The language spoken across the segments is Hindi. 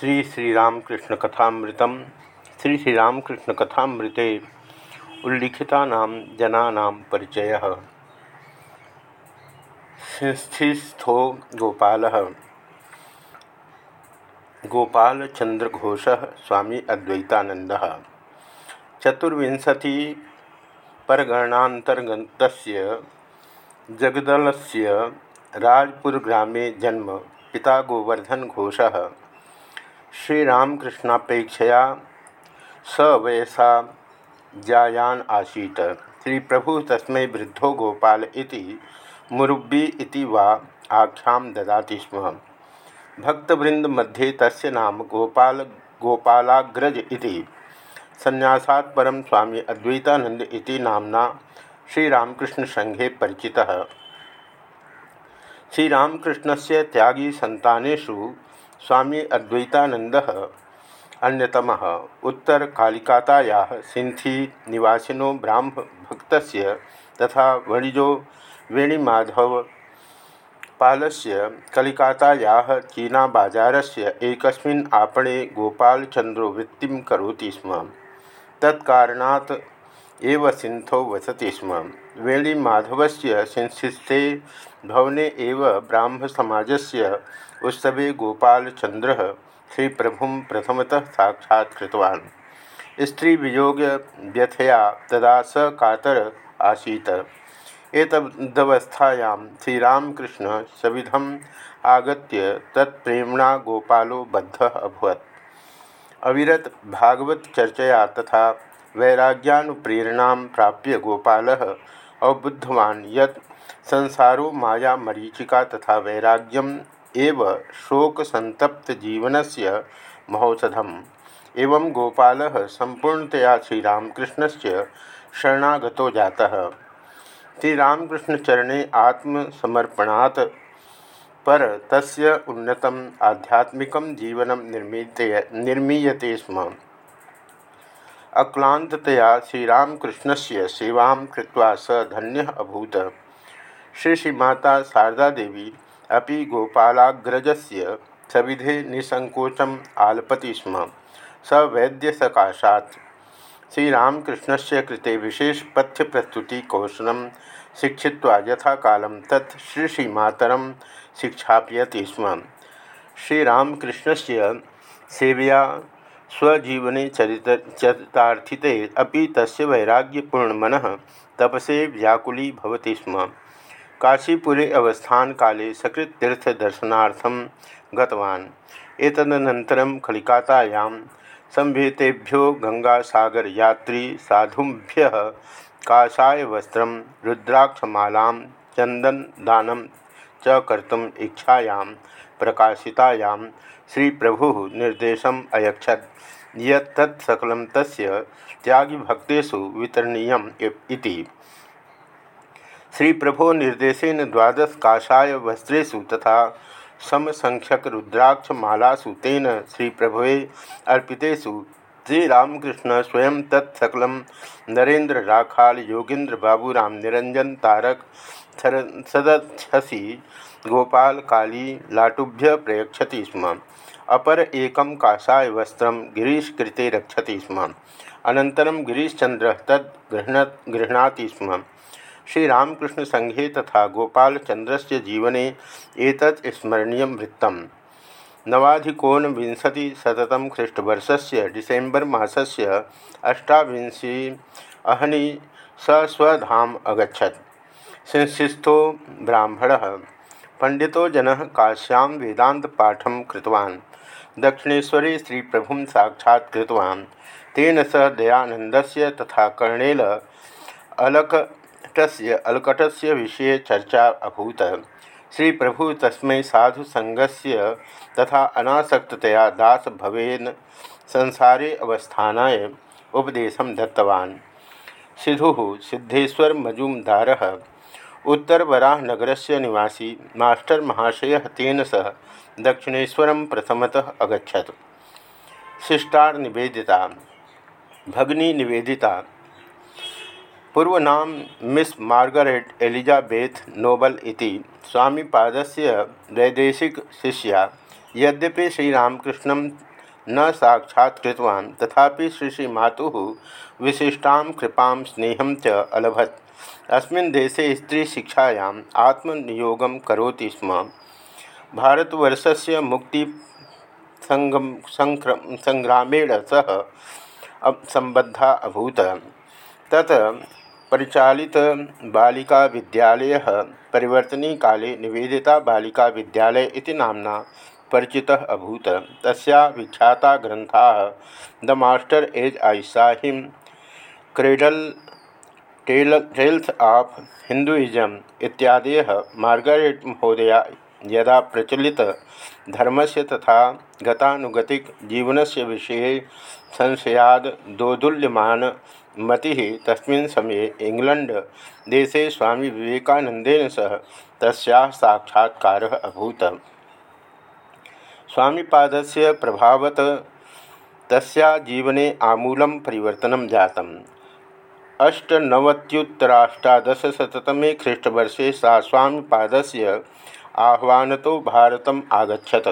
श्री श्रीरामकृष्ण कथामृतम श्री श्रीरामकृष्ण कथामृते उल्लिखिता जना परिचय। सिंस्थिस्थो गोपाल। गोपाल चंद्र घोष स्वामी अद्वैतानंद चतुर्विंशति जगदल राजपुर ग्रामे जन्म पिता गोवर्धन घोष। श्रीरामकृष्णापेक्षया स वयसा जायान श्री प्रभु तस्मै वृद्धो गोपाल इति मुरुब्बी इति वा आख्यां ददाति स्म। भक्तवृंद मध्ये तस्य नाम गोपाल गोपालाग्रज इति। संन्यासात् परं स्वामी अद्वैतानंद इति नामना श्रीरामकृष्ण संघे परिचितः। श्रीरामकृष्णस्य त्यागी संतानेषु स्वामी अद्वैतानंद अन्यतम। उत्तर कालिकाताया सिंथी निवासिनो ब्राह्म भक्त तथा वणिजो वेणीमाधव पालस्य कलिकाताया चीना बाज़ार से एक आपणे गोपालचंद्रो वृत्ति करोति स्म। तत्कारणात् एव सिंथो वसति स्म। वेणीमाधवस्य सिंस्थे भवने एव ब्राह्मसमाजस्य उत्सवे गोपालचंद्र श्री प्रभु प्रथमतः साक्षात्तवान् स्त्री वियोग व्यथया तदा स कातर आसीत। एतदवस्थायां श्रीरामकृष्ण सविधम आगत्य तत्प्रेम्णा गोपालो बद्ध अभवत। अविरत भागवत चर्चया तथा वैराग्यानुप्रेरणा प्राप्य गोपाल अवबुद्धवान् यत् संसारो माया मरीचिका तथा वैराग्यम एव से महोषधम एवं गोपाल संपूर्णतया श्रीरामकृष्ण से शरणागत जाता। श्रीरामकृष्णचरणे आत्मसमर्पणात् पर तस्य उन्नतम आध्यात्मिक जीवन निर्मीयते निर्मीयते स्म। अक्लातया श्रीरामकृष्ण से सेवा कृत्वा स धन्य अभूत। श्री श्रीमाता शारदा देवी अभी गोपालाग्रजस्य सविधे निसंकोचम आलपति स्म। स वैद्य सकाशात् श्रीरामकृष्णस्य कृते विशेष पथ्य प्रस्तुति कौशल शिक्षित्वा यथा कालं तत् श्री श्रीमातरं शिक्षापयति स्म। श्रीरामकृष्णस्य सेवया स्वजीवने चरित, चरितार्थिते अपि तस्य वैराग्यपूर्णमनः तपसे व्याकुली भवति स्म। काशीपुरे अवस्थान काले सकृत तीर्थ दर्शनार्थम गतवान्। एतदनन्तरं कलिकातायां संभेतेभ्यो गंगासागर यात्री साधुभ्यः काषायवस्त्रं रुद्राक्षमालां, चन्दनदानं च कर्तुम् इच्छायां प्रकाशितायां श्रीप्रभुः प्रभु अयच्छत्। यत् तत् सकलं तस्य त्यागिभक्तेषु वितरणीयम् इति। श्री प्रभो निर्देशन द्वादश काषाय वस्त्रेषु तथा समसंख्यक रुद्राक्ष तेन श्री प्रभु अर्पितेषु श्रीरामकृष्ण स्वयं तत्सकल नरेंद्र राखाल योगेंद्र बाबूराम, निरंजन, तारक सदस्यसी गोपाल काली लाटुभ्य प्रयक्षति स्म। अपर एक काषाय वस्त्र गिरीश कृते रक्षति स्म। अनन्तरं गिरीशचंद्र तद् गृहण गृह्णाति स्म। श्रीरामकृष्ण संघे तथा गोपालचंद्र से जीवने एक स्मरणीय वृत्त नवाधिकोन विंशतिशतम ख्रीष्टवर्ष से डिसेम्बर मसल अष्टाविंशी अहनी स स्वधाम अगछत संशिस्थो ब्राह्मण। पंडितो जन काश्यां कृतवान्। दक्षिणेशरे श्री प्रभु साक्षात्तवान् तेन सह दयानंदस्य तथा कर्णेल अलक अलकटस्य अलकटस्य विषय चर्चा अभूत। श्री प्रभु तस्मै साधु संगस्य तथा अनासक्ततया दास भवेन संसारे अवस्थानाय उपदेशं दत्तवान्। सिधु सिद्धेश्वर मजूमदार उत्तरवराहनगरस्य निवासी मास्टर महाशय तेन सह दक्षिणेशर प्रथमतः अगछत शिष्टार निवेदिता, भगनी निवेदिता पूर्व नाम मिस मार्गरेट एलिजाबेथ नोबल इति स्वामीपादस्य वैदेशिक शिष्या, यद्यपि श्रीरामकृष्ण न साक्षात्तवान् तथापि श्री श्री मातुः विशिष्टां कृपां स्नेहं च अलभत। अस्मिन् देशे स्त्रीशिक्षायाम् आत्मनियोगं करोति स्म। भारतवर्षस्य मुक्ति संग्रामेण सह संबद्धा अभूत। तत् परिचालित बालिका विद्यालय परिवर्तनी काले निवेदिता बालिका विद्यालय इति नामना परिचितः अभूत। तस्या विख्याता Grantha the master as I saw him cradle tale, tales of Hinduism इत्यादय। Margaret महोदया यदा प्रचलित धर्मस्य तथा गतानुगतिक जीवनस्य विषये संशयाद दोदुल्यमान मति, तस्मिन् समये इंग्लैंड देशे स्वामी विवेकानंदेन सह तस्या साक्षात्कार अभूत। स्वामीपादस्य प्रभावत तस्या जीवने आमूलं परिवर्तनं जातम्। अष्टनवत्युत्तराष्टादशशततमे ख्रीष्टवर्षे सा स्वामीपादस्य आह्वानतो भारतम् आगछत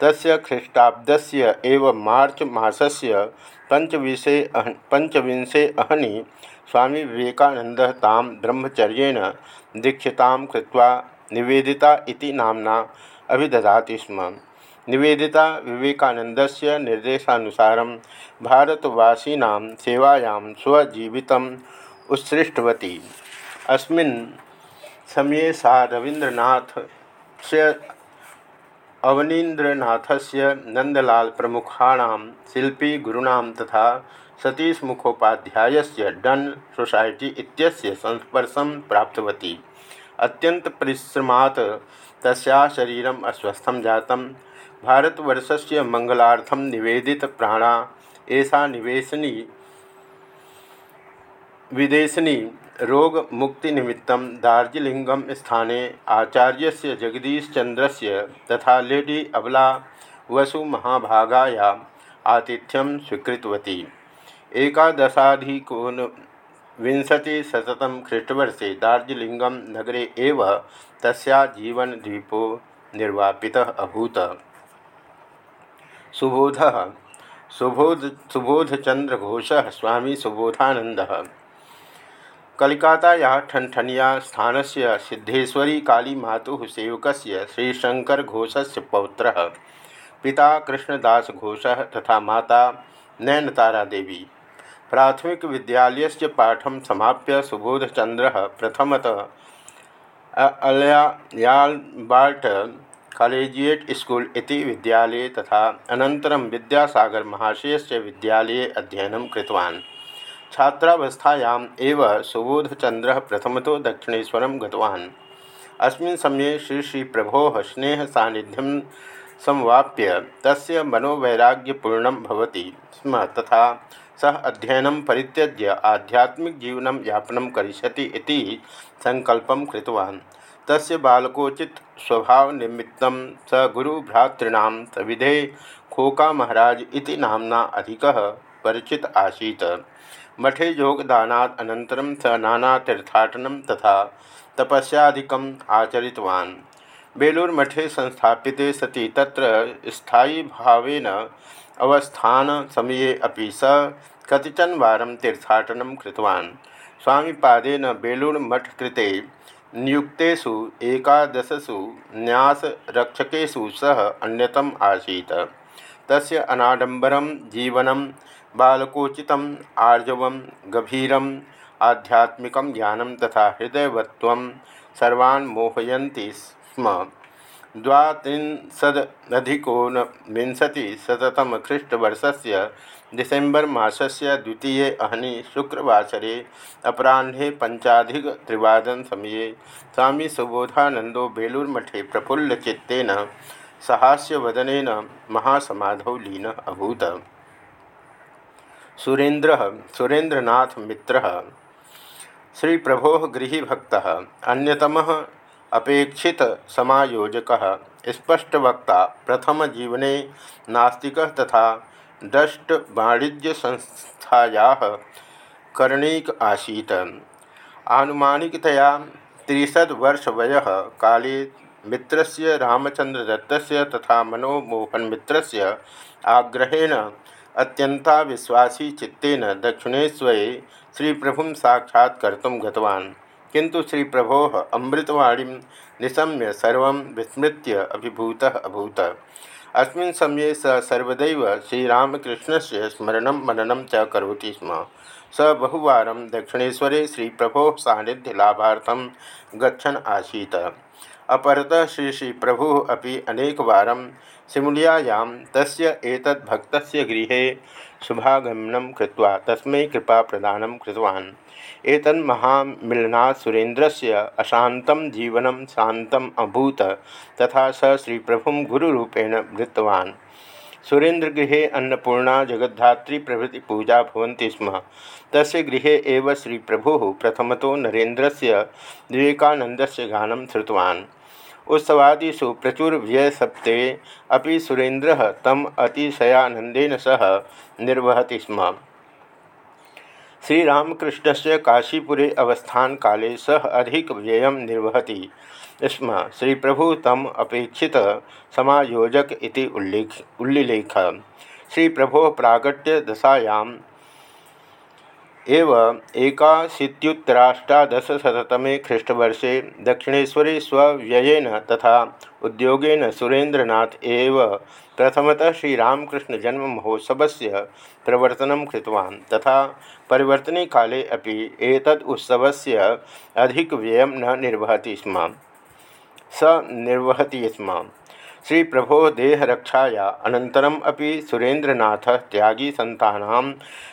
तस्य ख्रीष्टाब्दस्य एव मार्च मासस्य पंचविशे पंचविंशे अहनी स्वामी विवेकानंद ताम ब्रह्मचर्येण दीक्षिता निवेदिता नामना अभिदधाति स्म। निवेदिता विवेकानंदस्य निर्देशानुसार भारतवासीना सेवायां स्वजीवितम् उत्सृष्टवती। अस्मिन् समये सा रवीन्द्रनाथ से अवनीन्द्रनाथस्य नंदलाल प्रमुखाण शिल्पी गुरूणां तथा सतीश मुखोपाध्यायस्य डन सोसाइटी इत्यस्य संस्पर्शं प्राप्तवती। अत्यंत परिश्रमात् तस्या शरीरम् अस्वस्थं जातं। भारतवर्षस्य मङ्गलार्थं निवेदितप्राणा एषा निवेशनी, विदेशनी रोग मुक्ति निमित्त दार्जिलिंगम स्थाने आचार्य से जगदीशचंद्र से तथा लेडी अबला वसु महाभागाया आतिथ्यम स्वीकृतवती। एकादशाधिकोन विंशतिशततम ख्रीष्टवर्षे दार्जिलिंगम नगरे एव तस्या जीवन द्वीपो निर्वापितः अभूत। सुबोध सुबोध, सुबोधचंद्र घोष, स्वामी सुबोधानंद। कलिकाताया ठनठनिया स्थान से सिद्धेश्वरी काली मातु सेवक श्रीशंकर घोष पौत्र। पिता कृष्णदास घोष तथा माता नैनतारा देवी। प्राथमिक विद्यालय पाठ समाप्य सुबोधचंद्र प्रथमत अल्याबाल्ट कॉलेजिएट स्कूल इति विद्यालये तथा अनन्तरं विद्यासागर महाशय विद्यालये अध्ययन कृतवान्। छात्रावस्थायाम् एव सुबोधचंद्र प्रथम तो दक्षिणेशर अस्मिन् समये श्री प्रभो स्नेह सानिध्यम संवाप्य तस्य मनोवैराग्यपूर्ण स्म तथा सः अध्ययनं परित्यज्य आध्यात्मिक जीवन यापन करिष्यति संकल्पं कृतवान्। तस्य बालकोचित स्वभाव निमित्तं स गुरुभ्रातॄणां सविधे खोका महाराज इति नाम्ना अधिकः परिचित आसीत्। मठे योगदानात् अनन्तरं स नानातीर्थाटनं तथा तपस्यादिकम् आचरितवान्। बेलूरमठे संस्थापिते सति तत्र स्थायीभावेन अवस्थानसमये अपि स कतिचन वारं तीर्थाटनं कृतवान्। स्वामिपादेन बेलूरमठकृते नियुक्तेषु एकादशसु न्यासरक्षकेषु सः अन्यतम आसीत्। तस्य अनाडम्बरं, जीवनं बालकोचित आर्जव गभीर आध्यात्मिक ज्ञान तथा हृदयवत्व सर्वान् मोहयन्ति स्म। द्वात्रिंशदधिकोनविंशतिशततम ख्रीष्टवर्षस्य डिसेम्बर मासस्य द्वितीये अहनि शुक्रवासरे अपराह्ने पञ्चाधिकत्रिवादन समये स्वामी सुबोधानन्दो बेलूरमठे प्रफुल्लचित्तेन सहास्यवदनेन महासमाधौ लीनः अभूत्। सुरेन्द्र सुरेन्द्रनाथ मित्र श्री प्रभो गृहभक्त। अन्यतम अपेक्षित समायोजक स्पष्टवक्ता प्रथम जीवने नास्तिक तथा डस्ट वाणिज्य संस्थाया कर्णिक आसीत। आनुमानिकतया त्रिशद वर्ष वय काले मित्रस्य रामचंद्रदत्तस्य तथा मनोमोहन मित्रस्य आग्रहेण अत्यंता विश्वासी चित्तेन दक्षिणेश्वरे श्री प्रभु साक्षात्कर्तुं गतवान्। किंतु श्री प्रभो अमृतवाणी निशम्य सर्व विस्मृत अभिभूत अभूत। अस्मिन् समये स सर्वदैव श्रीरामकृष्ण से स्मरण मनन च करोति स्म। स बहुवार दक्षिणेशरे श्री प्रभो सानिध्य लाभार्थम गच्छन् आसीत्। अपरतः श्री श्री प्रभु अभी अनेकवार सिमुलियायां तस्य एतद्भक्तस्य गृहे शुभागमनं कृत्वा तस्मै कृपाप्रदानं कृतवान्। एतन्महामिलनात् सुरेन्द्रस्य अशान्तं जीवनं शान्तम् अभूत तथा स श्रीप्रभुं गुरुरूपेण वृत्तवान् सुरेन्द्रगृहे अन्नपूर्णा, जगद्धात्री प्रभृति पूजा भवन्ति स्म। तस्य गृहे एव श्रीप्रभुः प्रथमतो नरेन्द्रस्य विवेकानन्दस्य गानं श्रुतवान्। उत्सवादिषु प्रचुरव्ययसप्ते अपि सुरेन्द्रः तम् अतिशयानन्देन सह निर्वहति स्म। श्रीरामकृष्ण से काशीपुरे अवस्थान काले सह अधिक व्यय निर्वहति स्म। श्री प्रभु तम अपेक्षित समायोजक इति उल्लेख उल्लिलेख। श्री प्रभो प्रागट्य दशायां एव ख्रीष्टवर्षे दक्षिणेश्वरे स्वव्ययेन तथा उद्योगेन सुरेन्द्रनाथ एव प्रथमतः से प्रवर्तन कृतवान्, तथा परिवर्तने काले अपि एतद् उत्सवस्य अधिक व्यय न निर्वहति स्म। स निर्वहति स्म। श्री प्रभो देहरक्षाया। अनन्तरम् अपि सुरेन्द्रनाथ त्यागी सन्तानां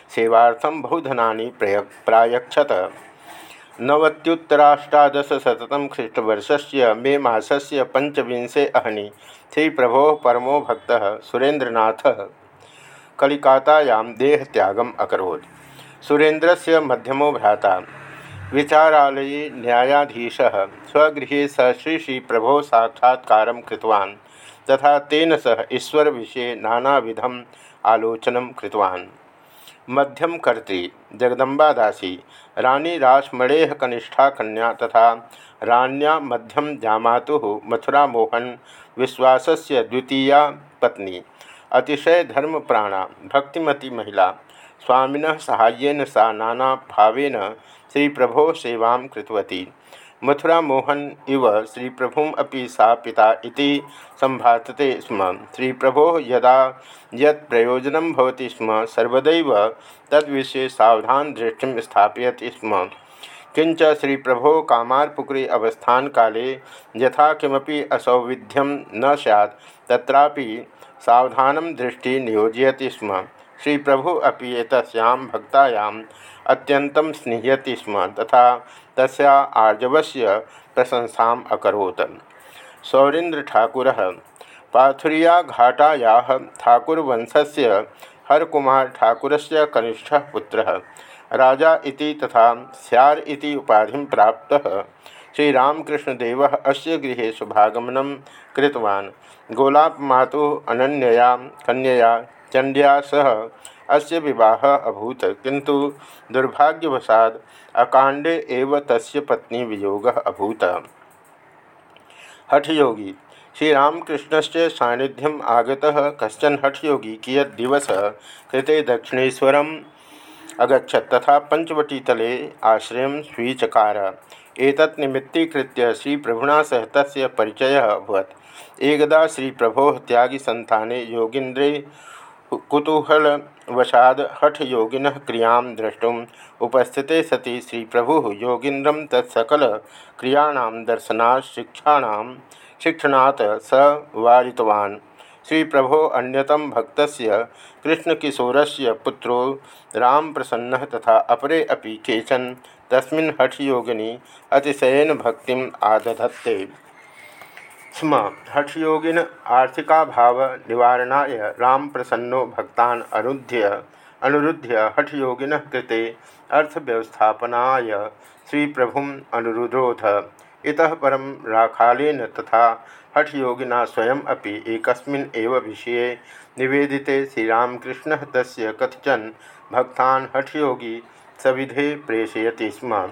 सेवार्थं बहुधनानि प्रय प्रायक्षत नवत्युत्तराष्टादशशततम ख्रीष्टवर्षस्य मे मासस्य पंचविंशे अहनि। श्री प्रभो परमो भक्त कलिकातायां देहत्यागम् अकरोत्। सुरेन्द्रस्य मध्यमो भ्राता। विचारालये न्यायाधीशः। स्वगृहे स श्री श्री प्रभो साक्षात्कारं तथा तेन सह ईश्वर विषये नानाविधम आलोचन कृतवान्। मध्यम कर्त्री जगदम्बादासी, रानी रासमणेह कनिष्ठा कन्या तथा राण्या मध्यम जामातु मथुरा मोहन विश्वासस्य द्वितीया पत्नी, अतिशय धर्मप्राणा, भक्तिमती महिला। स्वामीन सहाय्येन सा नाना भावेन श्री प्रभो सेवा कृतवती। मथुरा मोहन इव श्री प्रभुम अपि सा पिता संभाषते स्म। श्री प्रभो यदा यत् भवति स्म, सर्वदैव तद्विषये सावधान दृष्टि स्थापयति स्म। किंच श्री प्रभो कामारपुकुरी अवस्थान काले यथा किमपि असौविध्यम न सैत् तत्रापि सावधान दृष्टि नियोजयति स्म। श्री प्रभु अपि एतस्यां भक्तायाम् अत्यन्तं स्निह्यति स्म तथा तस्या आर्जवस्य प्रशंसाम् अकरोत्। सौरेन्द्रठाकुरः, पाथुरियाघाटायाः ठाकुरवंशस्य हरकुमार ठाकुरस्य कनिष्ठः पुत्रः, राजा इति तथा स्यार इति उपाधिं प्राप्तः श्रीरामकृष्णदेवः अस्य गृहे शुभागमनं कृतवान्। गोलापमातुः अनन्यया, कन्यया चंडिया सह अस्य विवाह अभूत। किंतु दुर्भाग्यवशाद अकांडे एव तस्य पत्नी वियोग अभूत। हठयोगी श्रीरामकृष्ण से सानिध्यम आगता कशन हठयोगी कियत् दिवस कृते दक्षिणेशर अगछत तथा पंचवटीतले आश्रय स्वीचकार। निमित्तीकृत्य श्री प्रभुना सह तस्य परिचय अभवत। एकदा श्री प्रभो त्यागी संताने योगींद्रे कुतूहलवशाद हठयोगिन क्रिया द्रष्टुम उपस्थिते सति श्री प्रभु योगींद्रम तत्सकल क्रियाण दर्शना शिक्षाण शिक्षणात् स वारितवान् श्री प्रभो अन्यतम भक्त कृष्णकिशोर से पुत्रो राम प्रसन्न तथा अपरे अभी केचन तस्मिन् हठयोगिनी अतिशयन भक्ति आदधत्ते। स्म हठयोगिन आर्थिकाभाव निवारणाय राम प्रसन्नो भक्तान अनुद्य अनुरुद्ध्य हठयोगिन कृते अर्थव्यवस्थापनाय श्री प्रभुम अनुरुरोध इतः परम राखालेन तथा हठयोगिना स्वयं अपि एकस्मिन् एव विषये निवेदिते श्रीरामकृष्णः तस्य कतिचन भक्तान् हठयोगी सविधे प्रेषयति स्म।